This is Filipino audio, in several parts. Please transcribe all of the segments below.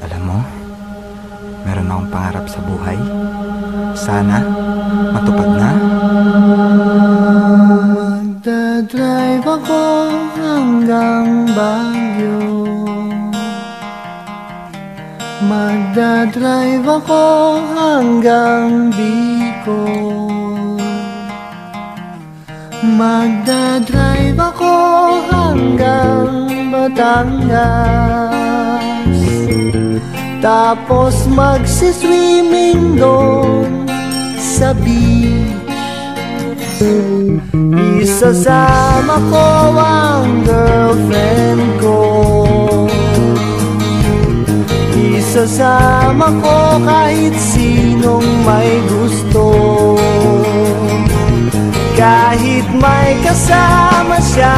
Alam mo, meron akong pangarap sa buhay. Sana, matupad na. Magdadrive ako hanggang Baguio Magdadrive ako hanggang Bicol Magdadrive ako hanggang Batangas Tapos magsiswimming doon sa beach. Isasama ko ang girlfriend ko. Isasama ko kahit sinong may gusto. Kahit may kasama siyang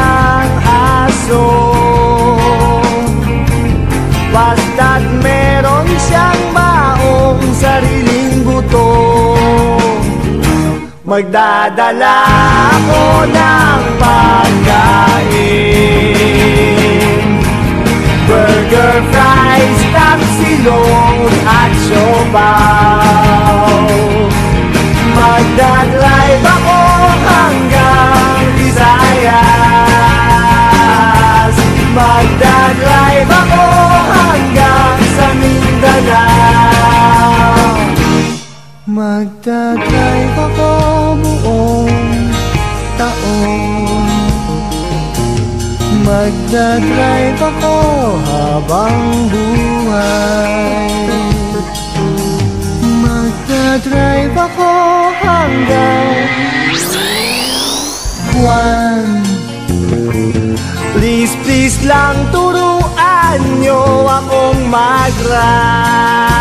Magdadala ako ng pagkain. Burger, fries, tapsilong at siopaw Magdadrive ako hanggang Visayas. Magdadrive ako hanggang sa Mindanao. Magdadrive ako Magdadrive ako habang buhay. Magdadrive ako hanggang buwan. Please, please lang turuan nyo akong mag-ride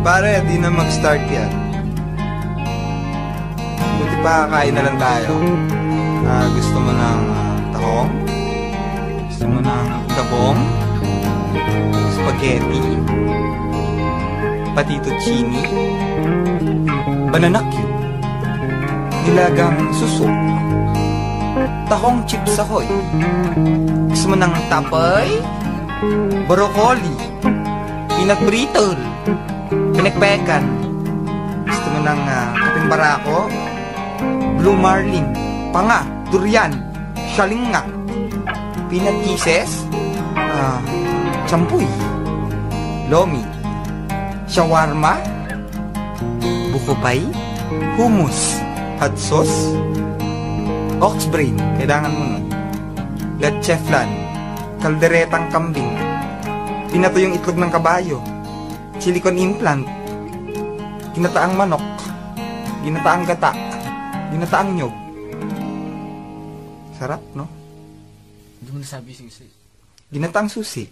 Pare, di na mag-start yan. Buti pa, kain na lang tayo. Ah, gusto mo ng ah, tahong? Gusto mo ng gabong? Spaghetti? Patituccini? Banana cube? Nilagang suso? Tahong chips ahoy? Gusto mo ng tapay? Broccoli? Brittle? Pinagpekan. Gusto mo ng uh, kaping barako? Blue marlin. Panga. Durian. Shalinga. Peanut kisses? Ah, champuy. Lomi. Shawarma? Bukopay? Hummus. Hot sauce? Ox brain. Kailangan mo nun. Leche flan. Kalderetang kambing. Pinato yung itlog ng kabayo. Silicone implant. Ginataang manok. Ginataang gata. Ginataang nyog. Sarap, no? Hindi mo nasabi sing sis. Ginataang susi.